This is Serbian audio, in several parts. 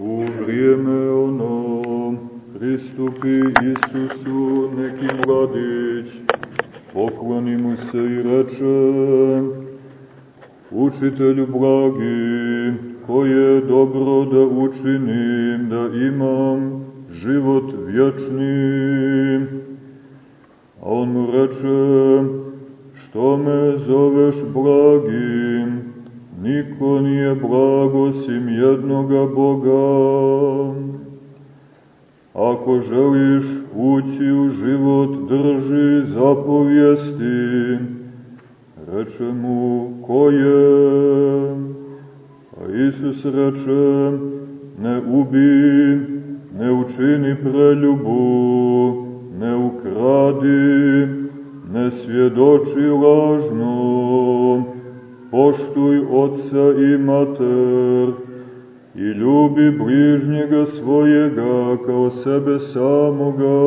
U vrijeme ono pristupi Isusu neki mladić, pokloni mu se i reče, Učitelju blagi, ko je dobro da učinim, da imam život vječni. A on mu reče, što me zoveš blagim, niko nije blag osim jednoga Boga. Ako želiš ući u život, drži zapovijesti. Reče mu, ko je? A Isus reče, ne ubi, ne učini preljubu, ne ukradi, ne svjedoči lažno, poštuj oca i mater i ljubi bližnjega svojega kao sebe samoga.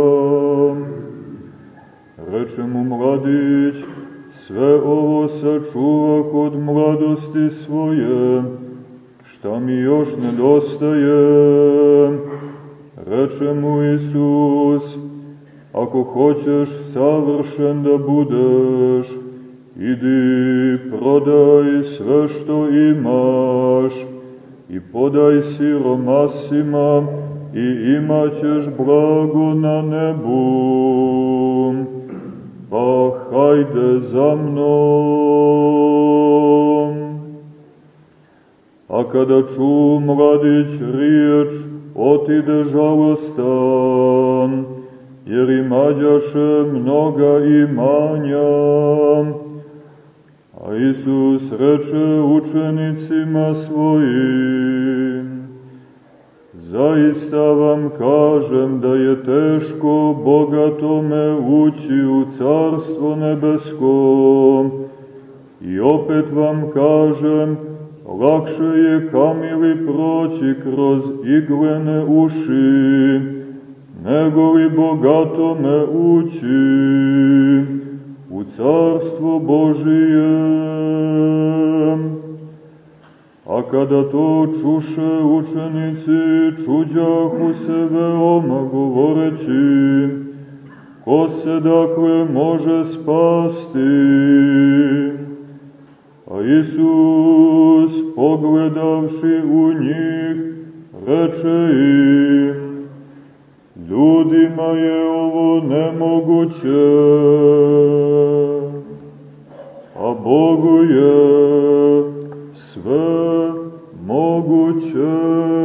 Reče mu mladić, sve ovo sačuva kod mladosti svoje, šta mi još nedostaje? Reče mu Isus, ako hoćeš savršen da budeš, idi prodaj sve što imaš i podaj siromasima i imaćeš blago na nebu. Pa hajde za mnom. A kada ču mladić riječ, otide žalostan, jer imađaše mnoga imanja. A Isus reče učenicima svojim, Zaista vam kažem da je teško bogatome ući u carstvo nebesko. I opet vam kažem, lakše je kamili proći kroz iglene uši, nego li bogatome ući u carstvo Božije. A kada to čuše učenici, čuđahu se veoma govoreći, ko se dakle može spasti? A Isus, pogledavši u njih, reče im, ljudima je ovo nemoguće, a Bogu je sve moguće.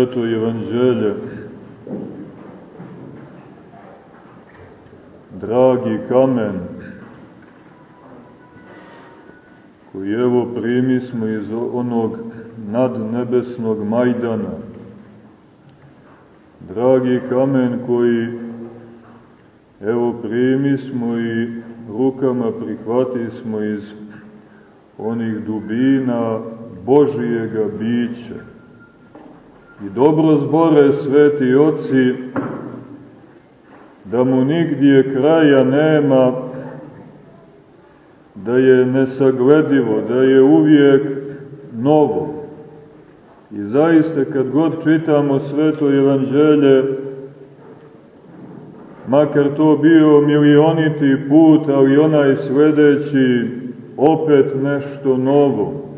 Sveto evanđelje, dragi kamen, koji evo primi smo iz onog nadnebesnog majdana, dragi kamen koji evo primi smo i rukama prihvati smo iz onih dubina Božijega bića. I dobro zbore sveti oci, da mu nigdje kraja nema, da je nesagledivo, da je uvijek novo. I zaista kad god čitamo sveto evanđelje, makar to bio milioniti put, ali onaj sledeći, opet nešto novo.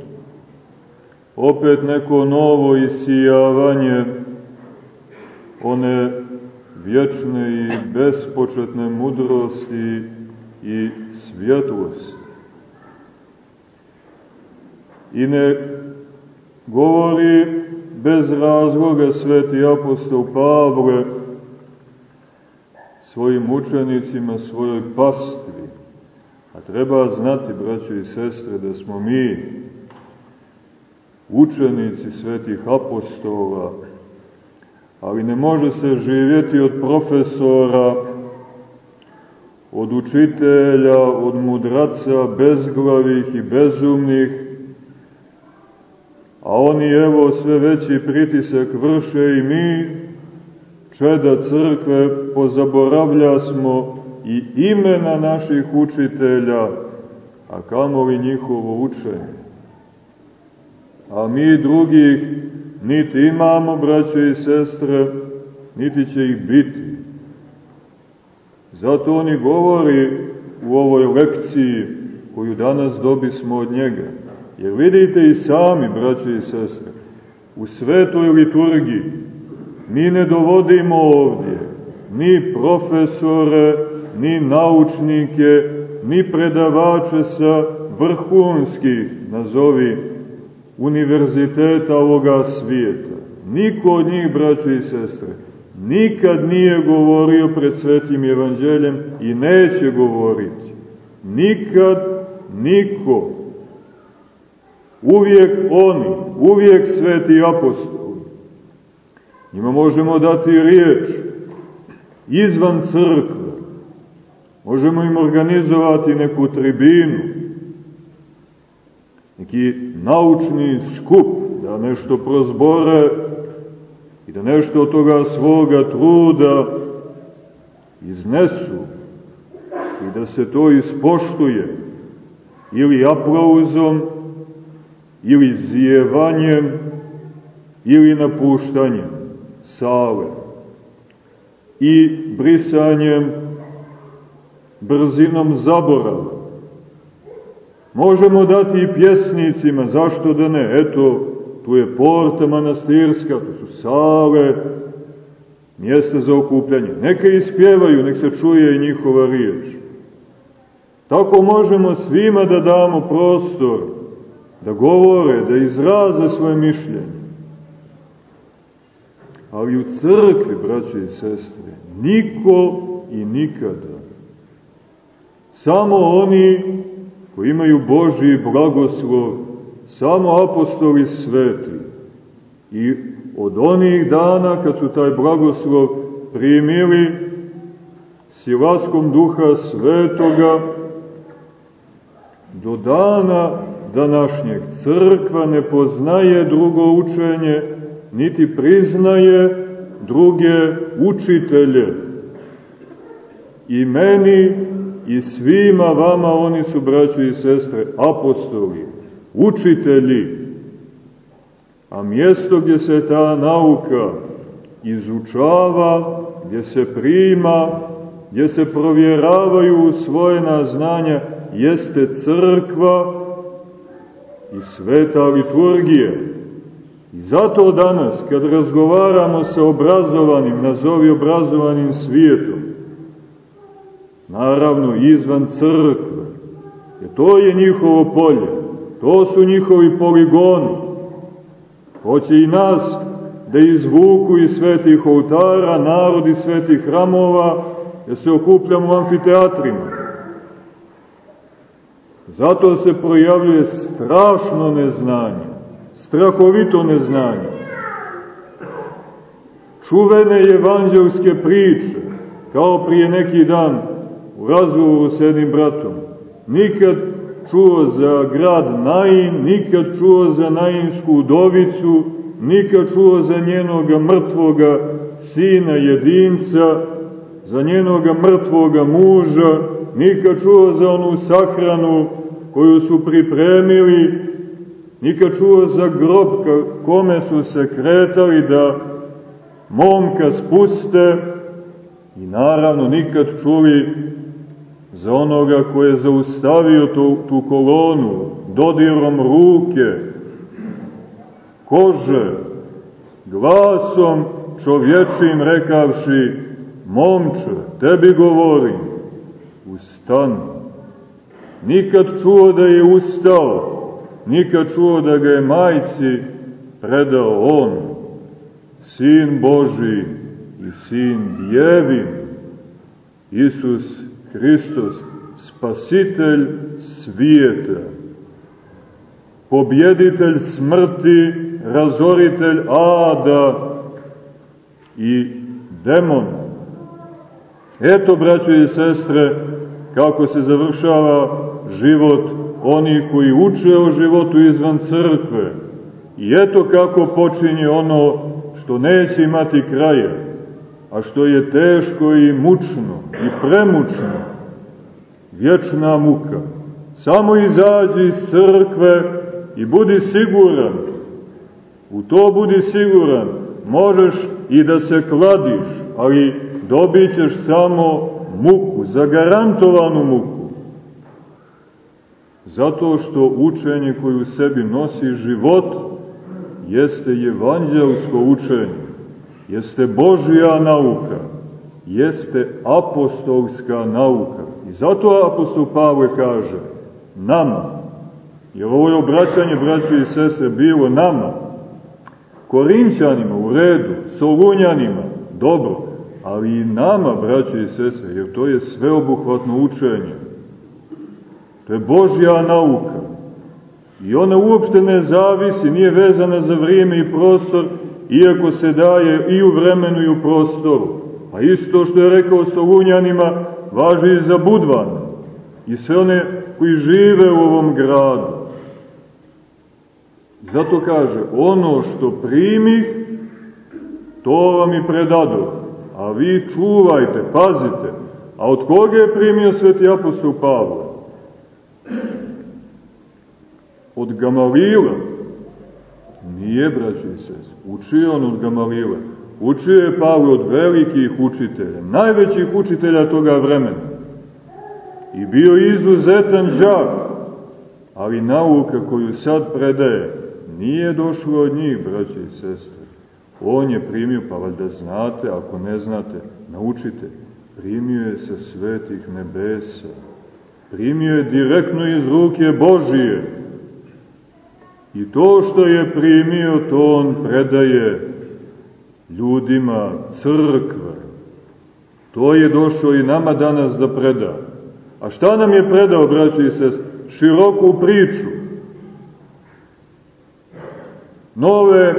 Opet neko novo isijavanje one vječne i bespočetne mudrosti i svjetlosti. I ne govori bez razloga sveti apostol Pavle svojim učenicima, svojoj pastvi. A treba znati, braćo i sestre, da smo mi učenici svetih apostola, ali ne može se živjeti od profesora, od učitelja, od mudraca, bezglavih i bezumnih, a oni evo sve veći pritisak vrše i mi, čeda crkve, pozaboravlja smo i imena naših učitelja, a kamoli njihovo učenje. A mi drugih niti imamo, braće i sestre, niti će ih biti. Zato oni govori u ovoj lekciji koju danas dobismo od njega. Jer vidite i sami, braće i sestre, u svetoj liturgiji mi ne dovodimo ovdje ni profesore, ni naučnike, ni predavače sa vrhunskih, nazovi, univerziteta ovoga svijeta. Niko od njih, braće i sestre, nikad nije govorio pred svetim evanđeljem i neće govoriti. Nikad niko. Uvijek oni, uvijek sveti apostoli. Njima možemo dati riječ izvan crkve. Možemo im organizovati neku tribinu, neki naučni skup, da nešto prozbore i da nešto od toga svoga truda iznesu i da se to ispoštuje ili aplauzom ili zjevanjem ili napuštanjem sale i brisanjem brzinom zaborava. Možemo dati i pjesnicima, zašto da ne? Eto, tu je porta manastirska, tu su sale, mjesta za okupljanje. Neka ispjevaju, nek se čuje i njihova riječ. Tako možemo svima da damo prostor, da govore, da izraze svoje mišljenje. Ali u crkvi, braće i sestre, niko i nikada. Samo oni koji imaju Božji blagoslov samo apostoli sveti. I od onih dana kad su taj blagoslov primili silaskom duha svetoga do dana današnjeg crkva ne poznaje drugo učenje, niti priznaje druge učitelje. I meni i svima vama oni su, braći i sestre, apostoli učitelji, a mjesto gdje se ta nauka izučava, gdje se prima, gdje se provjeravaju svojena znanja, jeste crkva i sveta liturgija. I zato danas, kad razgovaramo sa obrazovanim, nazovi obrazovanim svijetom, naravno izvan crkve, jer to je njihovo polje, To su njihovi poligoni. Hoće i nas da izvuku iz svetih oltara, narodi svetih hramova, da se okupljamo u amfiteatrima. Zato se projavljuje strašno neznanje, strahovito neznanje. Čuvene evanđelske priče, kao prije neki dan u razgovoru s jednim bratom, nikad čuo za grad Nain, nikad čuo za Nainsku udovicu, nikad čuo za njenoga mrtvoga sina jedinca, za njenoga mrtvoga muža, nikad čuo za onu sahranu koju su pripremili, nikad čuo za grob kome su se kretali da momka spuste i naravno nikad čuli za onoga ko je zaustavio tu, tu kolonu dodirom ruke, kože, glasom čovječim rekavši, momče, tebi govorim, ustani. Nikad čuo da je ustao, nikad čuo da ga je majci predao on, sin Boži i sin djevin, Isus Hristos, spasitelj svijeta, pobjeditelj smrti, razoritelj ada, i demona. Eto, braćo i sestre, kako se završava život oni koji uče o životu izvan crkve. I eto kako počinje ono što neće imati kraja, a što je teško i mučno i premučno, vječna muka. Samo izađi iz crkve i budi siguran, u to budi siguran, možeš i da se kladiš, ali dobit ćeš samo muku, zagarantovanu muku. Zato što učenje koje u sebi nosi život jeste evanđelsko učenje, jeste Božja nauka, jeste apostolska nauka. I zato apostol Pavle kaže nama, jer ovo je obraćanje braće i sestre bilo nama, Korinćanima u redu, Solunjanima, dobro, ali i nama, braće i sestre, jer to je sveobuhvatno učenje. To je Božja nauka. I ona uopšte ne zavisi, nije vezana za vrijeme i prostor, iako se daje i u vremenu i u prostoru. Pa isto što je rekao Solunjanima, važi i za Budvan i sve one koji žive u ovom gradu. Zato kaže, ono što primih, to vam i predado, a vi čuvajte, pazite. A od koga je primio sveti apostol Pavle? Od Gamalila. Nije, braći i sest. Učio on od Gamalila. Učio je Pavle od velikih učitelja, najvećih učitelja toga vremena. I bio izuzetan džak, ali nauka koju sad predaje nije došla od njih, braći i sestre. On je primio, pa valjda znate, ako ne znate, naučite, primio je sa svetih nebesa. Primio je direktno iz ruke Božije. I to što je primio, to on predaje ljudima crkve. To je došao i nama danas da preda. A šta nam je predao, braći sest? Široku priču. Nove,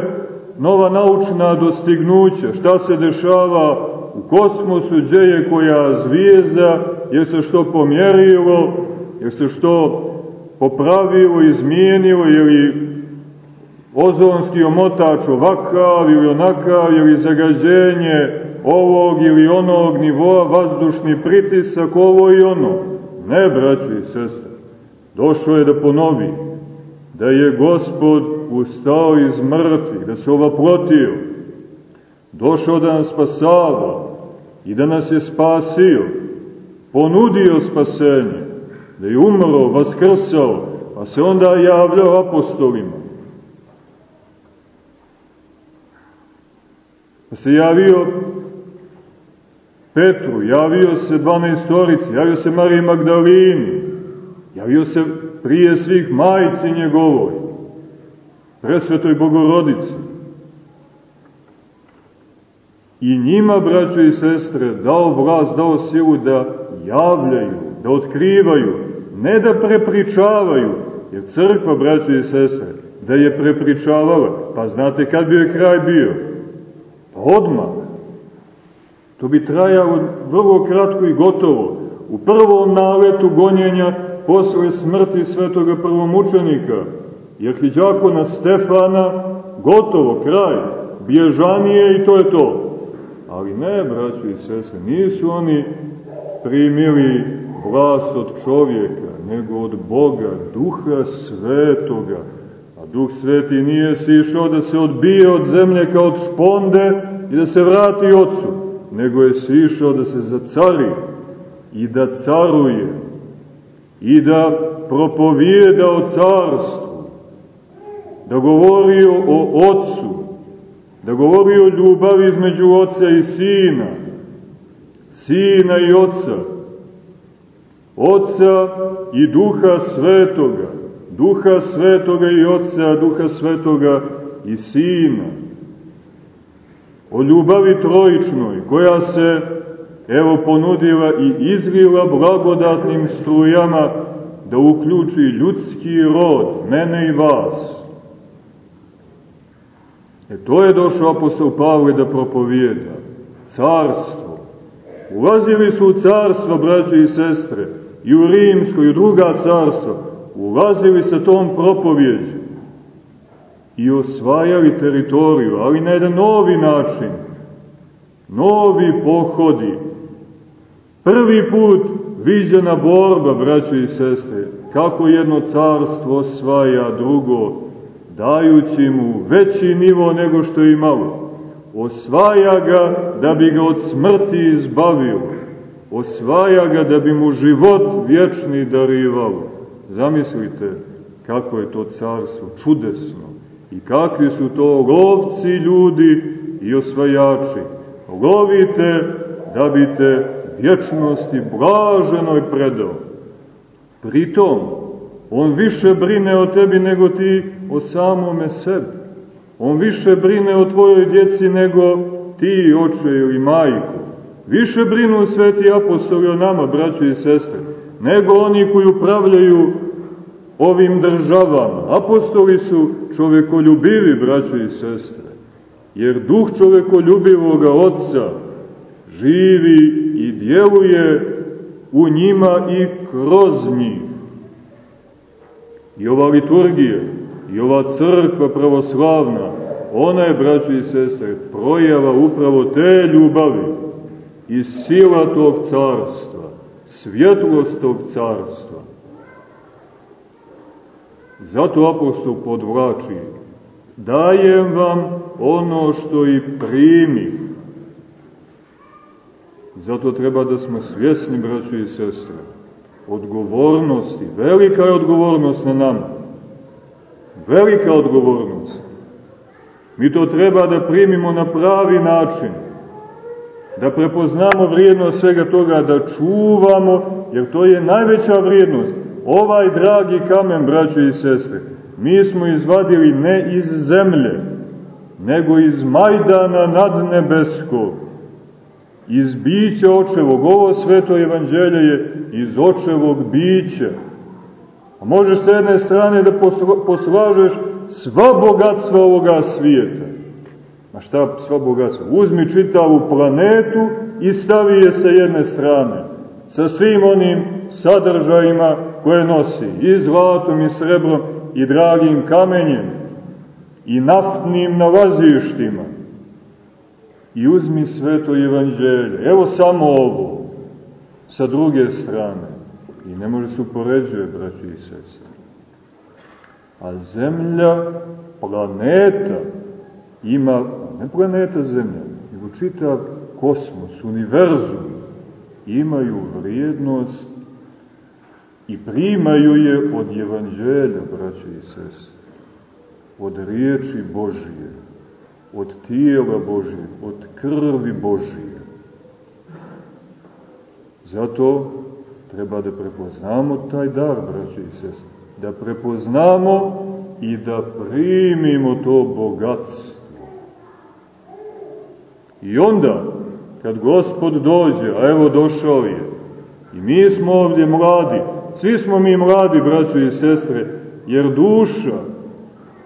nova naučna dostignuća. Šta se dešava u kosmosu, gdje je koja zvijezda, je se što pomjerilo, je se što popravilo, izmijenilo, je li ozonski omotač ovakav ili onakav, ili zagađenje ovog ili onog nivoa, vazdušni pritisak, ovo i ono. Ne, braći i sestre, došlo je da ponovi da je Gospod ustao iz mrtvih, da se ovaprotio, došao da nas spasava i da nas je spasio, ponudio spasenje, da je umro, vaskrsao, pa se onda javljao apostolima. Pa se javio Petru, javio se 12 javio se Mariji Magdalini, javio se prije svih majci njegovoj, presvetoj bogorodici. I njima, braćo i sestre, dao vlast, dao silu da javljaju, da otkrivaju, ne da prepričavaju, jer crkva, braćo i sestre, da je prepričavala, pa znate kad bi je kraj bio? Pa odmah. To bi trajalo vrlo kratko i gotovo. U prvom naletu gonjenja posle smrti svetoga prvomučenika, arhiđakona Stefana, gotovo, kraj, bježanije i to je to. Ali ne, braći i sese, nisu oni primili vlast od čovjeka, nego od Boga, duha svetoga. A duh sveti nije si išao da se odbije od zemlje kao od šponde i da se vrati ocu nego je sišao da se zacari i da caruje i da propovijeda o carstvu, da govori o ocu, da govori o ljubavi između oca i sina, sina i oca, oca i duha svetoga, duha svetoga i oca, duha svetoga i sina o ljubavi trojičnoj, koja se, evo, ponudila i izvila blagodatnim strujama da uključi ljudski rod, mene i vas. E to je došao apostol Pavle da propovijeda. Carstvo. Ulazili su u carstvo, braće i sestre, i u rimsko, i u druga carstva. Ulazili sa tom propovjeđu i osvajali teritoriju, ali na jedan novi način. Novi pohodi. Prvi put viđena borba, braće i sestre, kako jedno carstvo osvaja drugo, dajući mu veći nivo nego što je imalo. Osvaja ga da bi ga od smrti izbavio. Osvaja ga da bi mu život vječni darivalo. Zamislite kako je to carstvo čudesno i kakvi su to lovci ljudi i osvajači. Lovite da bite vječnosti blaženoj predao. Pritom, on više brine o tebi nego ti o samome sebi. On više brine o tvojoj djeci nego ti, oče ili majko. Više brinu sveti apostoli o nama, braćo i sestre, nego oni koji upravljaju ovim državama. Apostoli su čovekoljubivi, braćo i sestre, jer duh čovekoljubivoga Otca živi i djeluje u njima i kroz njih. I ova liturgija, i ova crkva pravoslavna, ona je, braći i sestre, projava upravo te ljubavi i sila tog carstva, svjetlost tog carstva. Zato apostol podvlači, dajem vam ono što i primi. Zato treba da smo svjesni, braći i sestre, odgovornosti, velika je odgovornost na nama. Velika odgovornost. Mi to treba da primimo na pravi način, da prepoznamo vrijednost svega toga, da čuvamo, jer to je najveća vrijednost. Ovaj dragi kamen, braćo i sestre, mi smo izvadili ne iz zemlje, nego iz Majdana nadnebeskog, iz bića očevog. Ovo sveto evanđelje je iz očevog bića. A možeš s jedne strane da poslažeš sva bogatstva ovoga svijeta. Ma šta sva bogatstva? Uzmi čitavu planetu i stavi je sa jedne strane. Sa svim onim sadržajima koje nosi. I zlatom, i srebrom, i dragim kamenjem. I naftnim nalazištima i uzmi sveto evanđelje. Evo samo ovo, sa druge strane. I ne može se upoređuje, braći i sestri. A zemlja, planeta, ima, ne planeta zemlja, nego čitav kosmos, univerzum, imaju vrijednost i primaju je od evanđelja, braći i sestri, od riječi Božije od tijela Božije, od krvi Božije. Zato treba da prepoznamo taj dar, braće i sestre. Da prepoznamo i da primimo to bogatstvo. I onda, kad Gospod dođe, a evo došao je, i mi smo ovdje mladi, svi smo mi mladi, braćo i sestre, jer duša,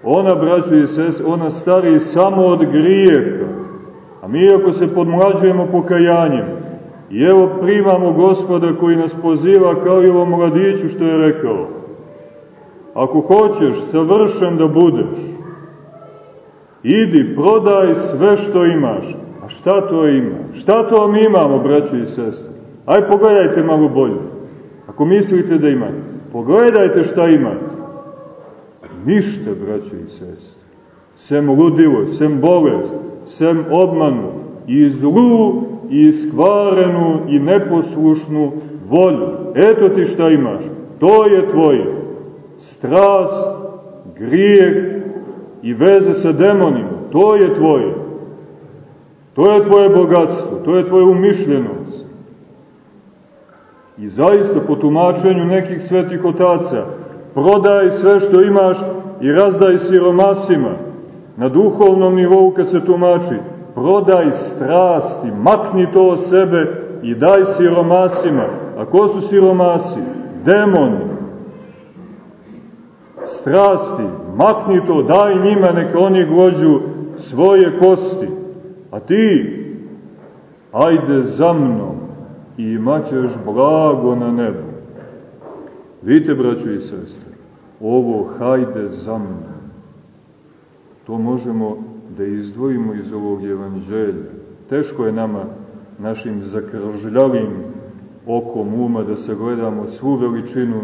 Ona, braćo i sest, ona stari samo od grijeha. A mi ako se podmlađujemo pokajanjem, i evo primamo gospoda koji nas poziva kao i ovom mladiću što je rekao, ako hoćeš savršen da budeš, idi, prodaj sve što imaš. Šta to ima? Šta to mi imamo, braćo i sestre? Aj pogledajte malo bolje. Ako mislite da imate, pogledajte šta imate. Ništa, braćo i sestre. Sem ludilo, sem bolest, sem obmanu i zlu i iskvarenu i neposlušnu volju. Eto ti šta imaš. To je tvoje. Stras, grijeh i veze sa demonima. To je tvoje. To je tvoje bogatstvo. To je tvoje umišljenost. I zaista po tumačenju nekih svetih otaca prodaj sve što imaš i razdaj siromasima. Na duhovnom nivou kad se tumači, prodaj strasti, makni to od sebe i daj siromasima. A ko su siromasi? Demoni. Strasti, makni to, daj njima, neka oni glođu svoje kosti, a ti, ajde za mnom i imaćeš blago na nebu. Vidite, braćo i sestre, ovo hajde za mnom. To možemo da izdvojimo iz ovog evanđelja. Teško je nama, našim zakržljavim okom uma, da sagledamo svu veličinu,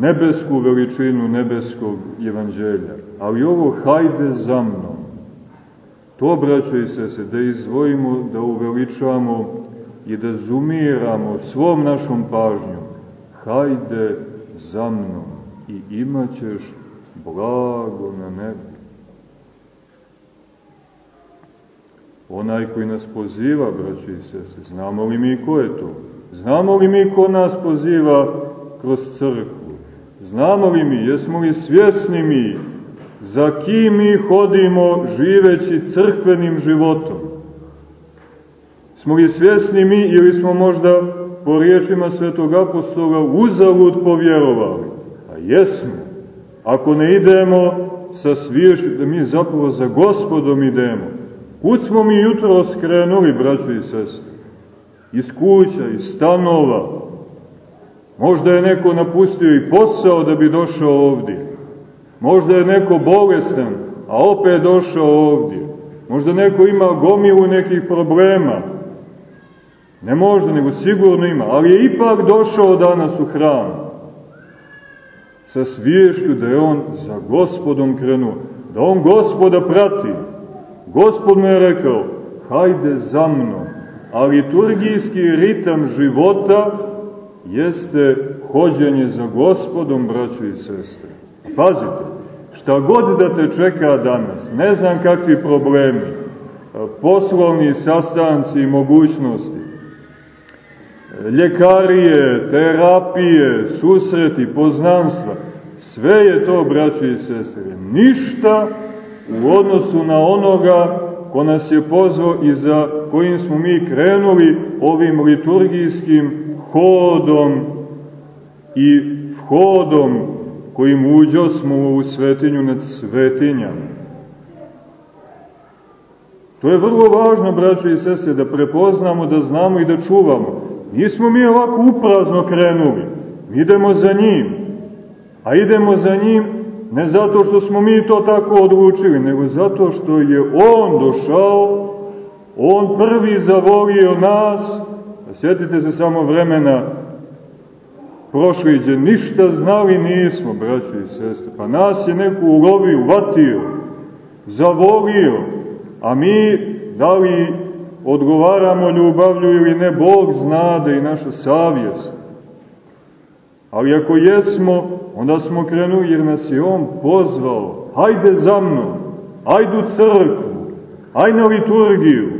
nebesku veličinu nebeskog evanđelja. Ali ovo hajde za mnom. To, braćo i sese, da izdvojimo, da uveličamo i da zumiramo svom našom pažnjom. Hajde za mnom i imaćeš blago na nebu. onaj koji nas poziva, braći i sese. Znamo li mi ko je to? Znamo li mi ko nas poziva kroz crkvu? Znamo li mi, jesmo li svjesni mi za kim mi hodimo živeći crkvenim životom? Smo li svjesni mi ili smo možda po riječima svetog apostola uzavud povjerovali? A jesmo. Ako ne idemo sa sviješću, da mi zapravo za gospodom idemo, Kud smo mi jutro skrenuli, braćo i sestre? Iz kuća, iz stanova. Možda je neko napustio i posao da bi došao ovdje. Možda je neko bolestan, a opet došao ovdje. Možda neko ima gomilu nekih problema. Ne možda, nego sigurno ima, ali je ipak došao danas u hram. Sa sviješću da je on za gospodom krenuo, da on gospoda prati Gospod mu je rekao, hajde za mnom. A liturgijski ritam života jeste hođenje za gospodom, braćo i sestre. Pazite, šta god da te čeka danas, ne znam kakvi problemi, poslovni sastanci i mogućnosti, ljekarije, terapije, susreti, poznanstva, sve je to, braćo i sestre, ništa u odnosu na onoga ko nas je pozvao i za kojim smo mi krenuli ovim liturgijskim hodom i vhodom kojim uđo smo u svetinju nad svetinjama. To je vrlo važno, braćo i sestre, da prepoznamo, da znamo i da čuvamo. Nismo mi ovako uprazno krenuli. Mi idemo za njim. A idemo za njim Ne zato što smo mi to tako odlučili, nego zato što je On došao, On prvi zavolio nas, sjetite se samo vremena prošli, gdje ništa znali nismo, braći i sestre, pa nas je neko ulovio, vatio, zavolio, a mi da li odgovaramo ljubavlju ili ne, Bog znade i naša savjest. Ali ako jesmo, onda smo krenuli jer nas je On pozvao. Hajde za mnom, hajde u crkvu, hajde na liturgiju,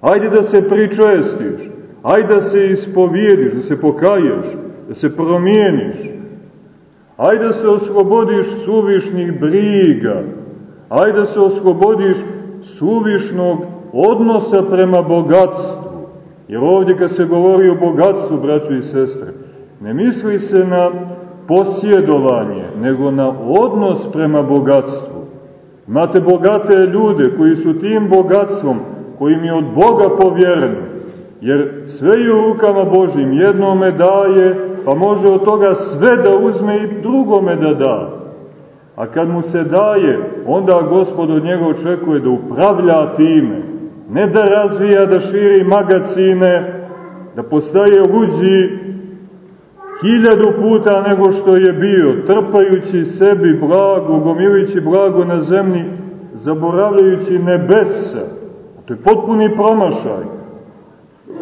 hajde da se pričestiš, hajde da se ispovijediš, da se pokaješ, da se promijeniš, hajde da se oslobodiš suvišnih briga, hajde da se oslobodiš suvišnog odnosa prema bogatstvu. Jer ovdje kad se govori o bogatstvu, braćo i sestre, ne misli se na posjedovanje, nego na odnos prema bogatstvu. Imate bogate ljude koji su tim bogatstvom, kojim je od Boga povjereno, jer sve je u rukama Božim, jednome daje, pa može od toga sve da uzme i drugome da da. A kad mu se daje, onda gospod od njega očekuje da upravlja time, ne da razvija, da širi magacine, da postaje luđi hiljadu puta nego što je bio, trpajući sebi blago, gomilujući blago na zemlji, zaboravljajući nebesa. To je potpuni promašaj.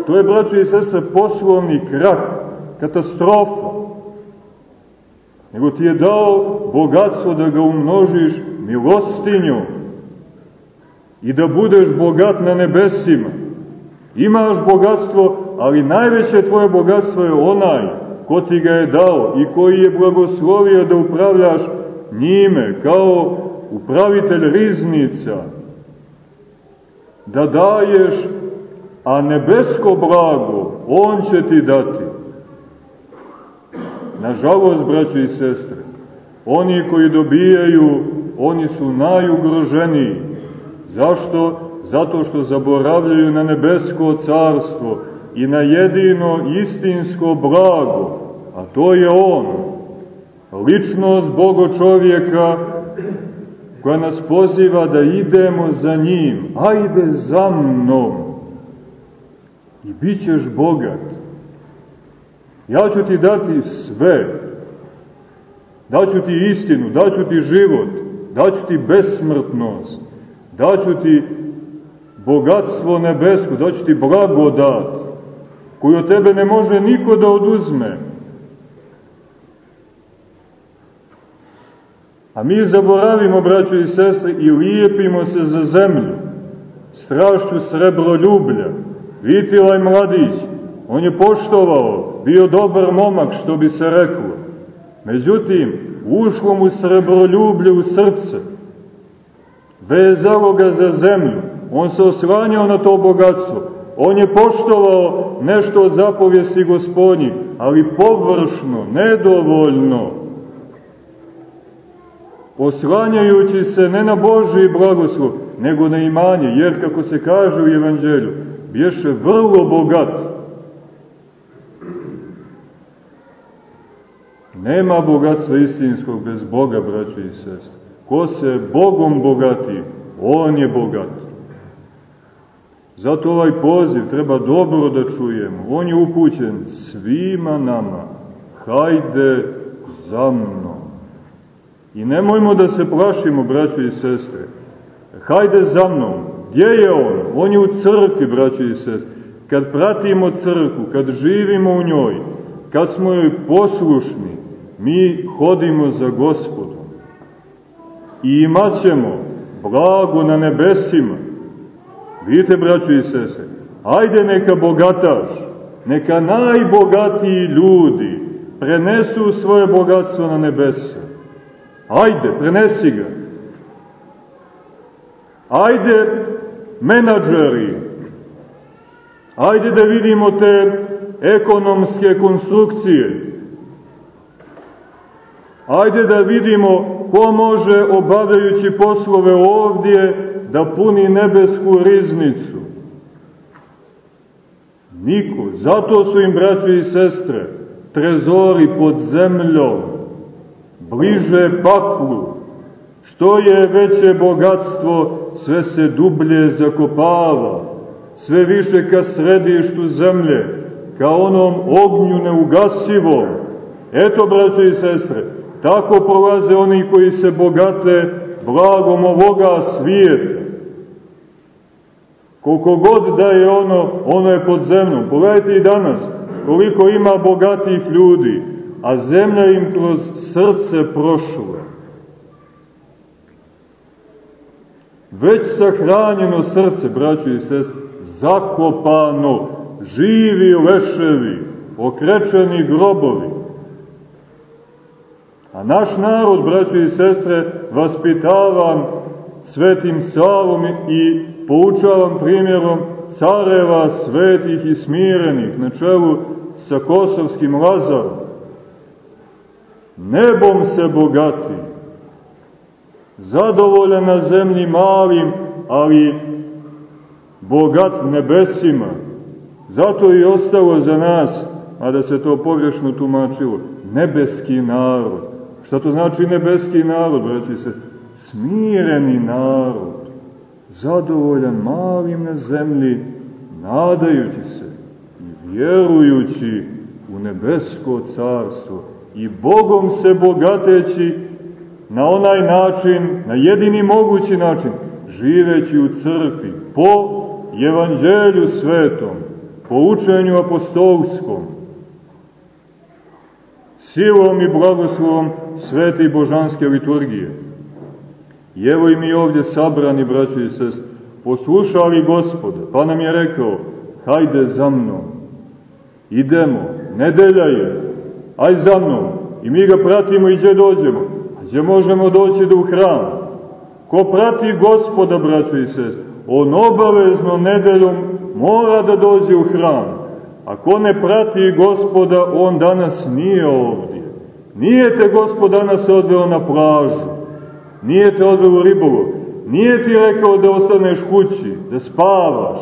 To je, braćo i sestre, poslovni krah, katastrofa. Nego ti je dao bogatstvo da ga umnožiš milostinjom i da budeš bogat na nebesima. Imaš bogatstvo, ali najveće tvoje bogatstvo je onaj ko ti ga je dao i koji je blagoslovio da upravljaš njime kao upravitelj riznica, da daješ, a nebesko blago on će ti dati. Nažalost, braći i sestre, oni koji dobijaju oni su najugroženiji. Zašto? Zato što zaboravljaju na nebesko carstvo i na jedino istinsko blago, a to je On. Ličnost Bogo čovjeka koja nas poziva da idemo za njim. Ajde za mnom i bit ćeš bogat. Ja ću ti dati sve. Daću ti istinu, daću ti život, daću ti besmrtnost, daću ti bogatstvo nebesko, daću ti blagodat, koju od tebe ne može niko da oduzme. A mi zaboravimo, braćo i sestre, i lijepimo se za zemlju, strašću srebroljublja. Vitilaj mladić, on je poštovao, bio dobar momak, što bi se reklo. Međutim, ušlo mu srebroljublje u srce, vezalo ga za zemlju, on se oslanjao na to bogatstvo, on je poštovao nešto od zapovjesti gospodnji, ali površno, nedovoljno, oslanjajući se ne na Boži blagoslov, nego na imanje, jer kako se kaže u Evanđelju, bješe vrlo bogat. Nema bogatstva istinskog bez Boga, braći i sestre. Ko se Bogom bogati, on je bogat. Zato ovaj poziv treba dobro da čujemo. On je upućen svima nama. Hajde za mnom. I nemojmo da se plašimo, braći i sestre. Hajde za mnom. Gdje je on? On je u crkvi, braći i sestre. Kad pratimo crkvu, kad živimo u njoj, kad smo joj poslušni, mi hodimo za gospodom. I imat ćemo blago na nebesima. Vidite, braći i sestre, ajde neka bogataš, neka najbogatiji ljudi prenesu svoje bogatstvo na nebesa Ajde, prenesi ga. Ajde, menadžeri, ajde da vidimo te ekonomske konstrukcije. Ajde da vidimo ko može, obavljajući poslove ovdje, da puni nebesku riznicu. Niko. Zato su im, braći i sestre, trezori pod zemljom, bliže paklu. Što je veće bogatstvo, sve se dublje zakopava, sve više ka središtu zemlje, ka onom ognju neugasivom. Eto, braće i sestre, tako prolaze oni koji se bogate blagom ovoga svijeta. Koliko god da je ono, ono je pod zemljom. Pogledajte i danas, koliko ima bogatih ljudi, a zemlja im kroz srce prošla. Već sahranjeno srce, braći i sest, zakopano, živi leševi, okrečeni grobovi. A naš narod, braći i sestre, vaspitavan svetim slavom i poučavan primjerom careva svetih i smirenih na čelu sa kosovskim Lazarom nebom se bogati, zadovoljan na zemlji malim, ali bogat nebesima. Zato i ostalo za nas, a da se to pogrešno tumačilo, nebeski narod. Šta to znači nebeski narod, braći se? Smireni narod, zadovoljan malim na zemlji, nadajući se i vjerujući u nebesko carstvo, i Bogom se bogateći na onaj način, na jedini mogući način, živeći u crkvi, po evanđelju svetom, po učenju apostolskom, silom i blagoslovom svete i božanske liturgije. I evo i mi ovdje sabrani, braći i sest, poslušali gospoda, pa nam je rekao, hajde za mnom, idemo, nedelja je, aj za mnom. I mi ga pratimo i gdje dođemo. Gdje možemo doći do hram? Ko prati gospoda, braćo i sest, on obavezno nedeljom mora da dođe u hram. A ko ne prati gospoda, on danas nije ovdje. Nije te gospod danas odveo na plažu. nije te odveo u ribolov, nije ti rekao da ostaneš kući, da spavaš,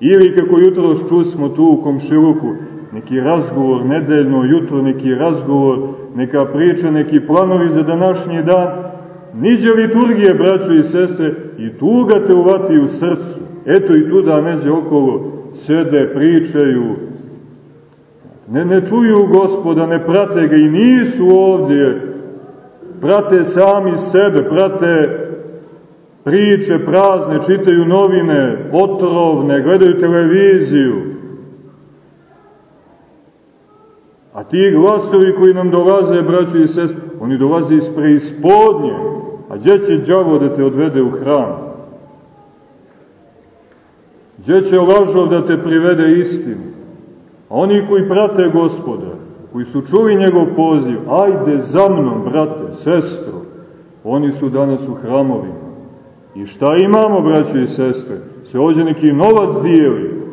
ili kako jutro čusmo tu u komšiluku, neki razgovor, nedeljno jutro, neki razgovor, neka priča, neki planovi za današnji dan, niđe liturgije, braćo i sestre, i tuga te uvati u srcu. Eto i tu da neđe okolo sede, pričaju, ne, ne čuju gospoda, ne prate ga i nisu ovdje, prate sami sebe, prate priče prazne, čitaju novine, otrovne, gledaju televiziju. Ti glasovi koji nam dolaze, braći i sest, oni dolaze iz preispodnje. A gdje će džavo da te odvede u hram? Gdje će lažov da te privede istinu? A oni koji prate gospoda, koji su čuli njegov poziv, ajde za mnom, brate, sestro, oni su danas u hramovima. I šta imamo, braće i sestre? Se ovdje neki novac dijeli,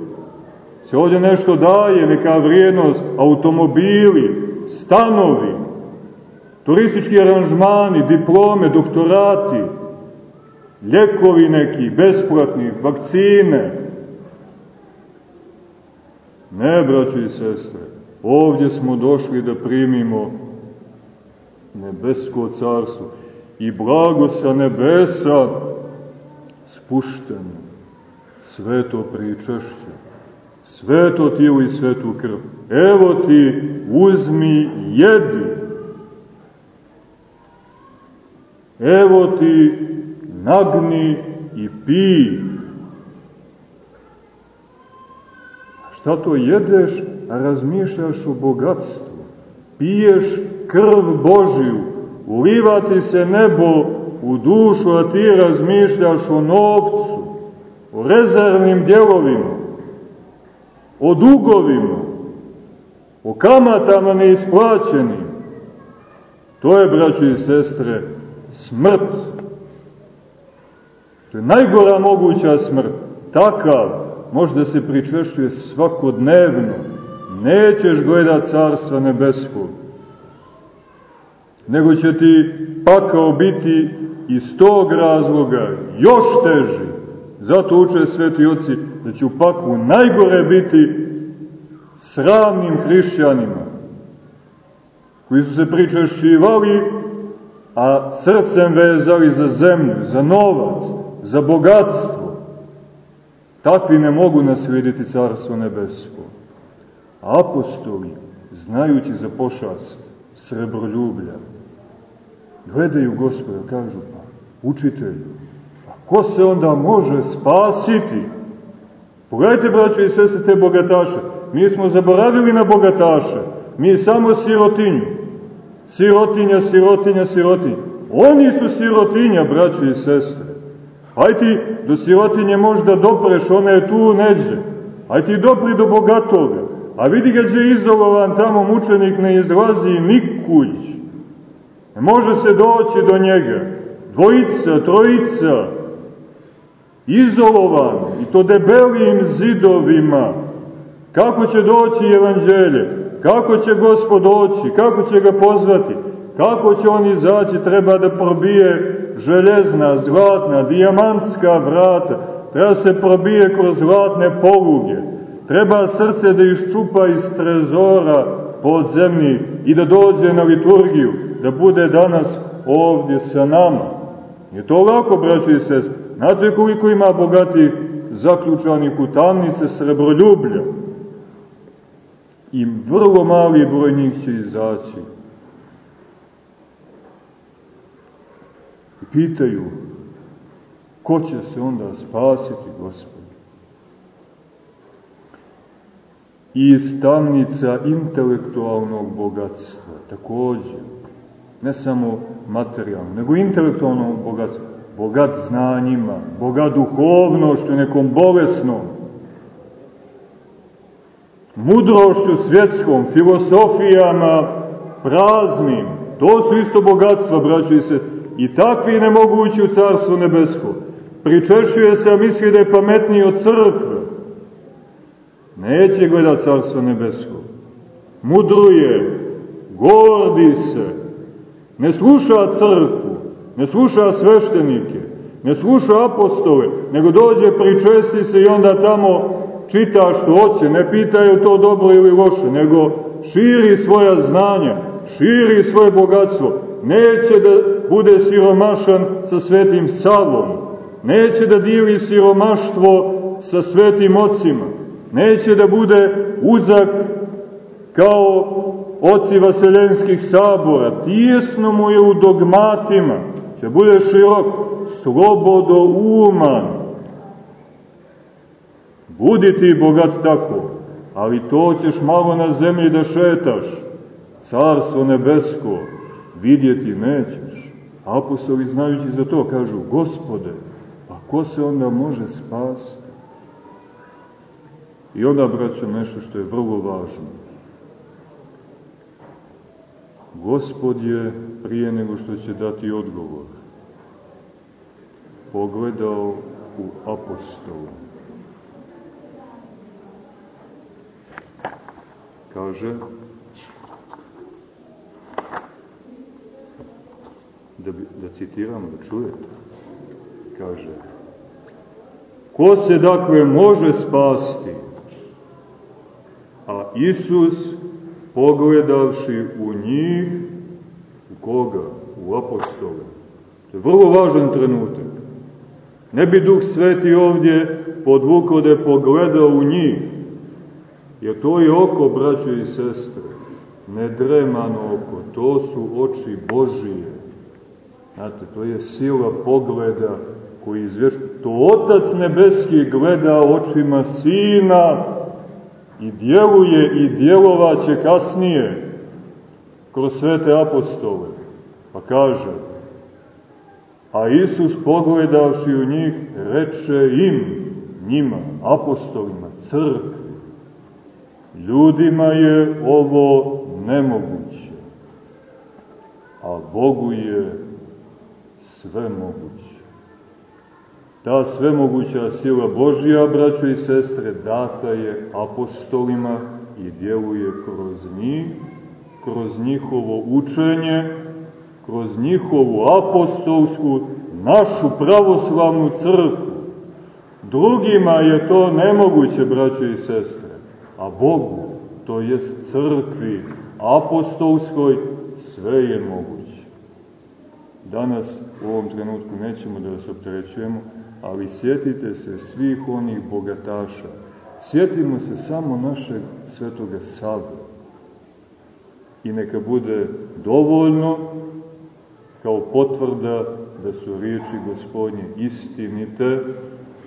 se ovdje nešto daje, neka vrijednost, automobili, stanovi, turistički aranžmani, diplome, doktorati, ljekovi neki, besplatni, vakcine, Ne, braćo i sestre, ovdje smo došli da primimo nebesko carstvo i blago sa nebesa spušteno, sveto pričešće, sveto tijelo i svetu krv. Evo ti, uzmi, jedi. Evo ti, nagni i pij. Šta to jedeš, a razmišljaš o bogatstvu? Piješ krv Božiju, uliva ti se nebo u dušu, a ti razmišljaš o novcu, o rezervnim djelovima, o dugovima, o kamatama neisplaćenim. To je, braći i sestre, smrt. To je najgora moguća smrt. Takav može da se pričešćuje svakodnevno. Nećeš gledat carstva nebeskog, nego će ti pakao biti iz tog razloga još teži. Zato uče sveti oci da će u najgore biti sravnim hrišćanima, koji su se pričešćivali, a srcem vezali za zemlju, za novac, za bogatstvo, Takvi ne mogu naslijediti Carstvo nebesko. Apostoli, znajući za pošast srebroljublja, gledaju gospoda, kažu, pa, učitelju, a ko se onda može spasiti? Pogledajte, braćo i sestre, te bogataše. Mi smo zaboravili na bogataše. Mi samo sirotinju. Sirotinja, sirotinja, sirotinja. Oni su sirotinja, braćo i sestre. Aj ti do sirotinje možda dopreš, ona je tu neđe. Aj ti dopri do bogatoga. A vidi ga gdje izolovan tamo mučenik ne izlazi nikulj. Ne može se doći do njega. Dvojica, trojica, izolovan i to debelim zidovima. Kako će doći evanđelje? Kako će gospod doći? Kako će ga pozvati? Kako će on izaći? Treba da probije željezna, zlatna, dijamantska vrata, treba se probije kroz zlatne poluge, treba srce da iščupa iz trezora podzemni i da dođe na liturgiju, da bude danas ovdje sa nama. Je to lako, braći i sest. Znate koliko ima bogatih zaključanih u tamnice srebroljublja? I vrlo mali broj njih će izaći pitaju ko će se onda spasiti, gospod? I stavnica intelektualnog bogatstva, također, ne samo materijalno, nego intelektualnog bogatstva, bogat znanjima, bogat duhovnošću, nekom bolesnom, mudrošću svjetskom, filosofijama praznim, to su isto bogatstva, braćo se, I takvi ne mogu ući u Carstvo nebesko. Pričešuje se, a misli da je pametniji od crkve. Neće gledat Carstvo nebesko. Mudruje, gordi se, ne sluša crkvu, ne sluša sveštenike, ne sluša apostole, nego dođe, pričesti se i onda tamo čita što hoće, ne pitaju to dobro ili loše, nego širi svoja znanja, širi svoje bogatstvo, neće da bude siromašan sa svetim Savom, neće da dili siromaštvo sa svetim ocima, neće da bude uzak kao oci vaseljenskih sabora, tijesno mu je u dogmatima, će bude širok, slobodo uman. Budi ti bogat tako, ali to ćeš malo na zemlji da šetaš, carstvo nebesko, vidjeti nećeš. Apostoli znajući za to kažu, gospode, pa ko se onda može spasti? I onda, braćo, nešto što je vrlo važno. Gospod je, prije nego što će dati odgovor, pogledao u apostolu. Kaže, da, da citiramo, da čujete, kaže, ko se dakle može spasti? A Isus, pogledavši u njih, u koga? U apostole. To je vrlo važan trenutak. Ne bi Duh Sveti ovdje podvukao da je pogledao u njih, jer to je oko, braćo i sestre, nedremano oko, to su oči Božije. Znate, to je sila pogleda koji izvješ... To Otac Nebeski gleda očima Sina i djeluje i djelovaće kasnije kroz svete apostole. Pa kaže, a Isus pogledavši u njih, reče im, njima, apostolima, crkvi, ljudima je ovo nemoguće, a Bogu je sve moguće. Ta svemoguća sila Božija, braćo i sestre, data je apostolima i djeluje kroz njih, kroz njihovo učenje, kroz njihovu apostolsku, našu pravoslavnu crkvu. Drugima je to nemoguće, braćo i sestre, a Bogu, to jest crkvi apostolskoj, sve je moguće. Danas u ovom trenutku nećemo da vas opterećujemo, ali sjetite se svih onih bogataša. Sjetimo se samo našeg svetoga Save. I neka bude dovoljno kao potvrda da su riječi gospodnje istinite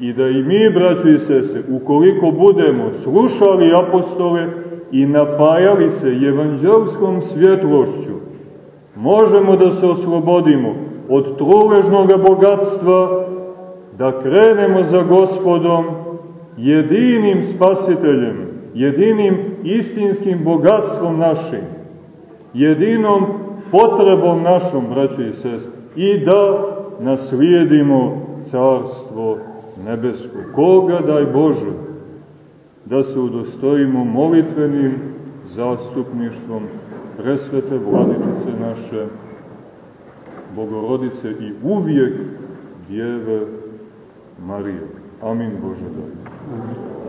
i da i mi, braći i sese, ukoliko budemo slušali apostole i napajali se evanđelskom svjetlošću, možemo da se oslobodimo od truležnog bogatstva, da krenemo za gospodom jedinim spasiteljem, jedinim istinskim bogatstvom našim, jedinom potrebom našom, braći i sest, i da naslijedimo carstvo nebesko. Koga, daj Bože, da se udostojimo molitvenim zastupništvom presvete vladičice naše, Bogorodice i uvijek Djeve Marije. Amin Bože daj.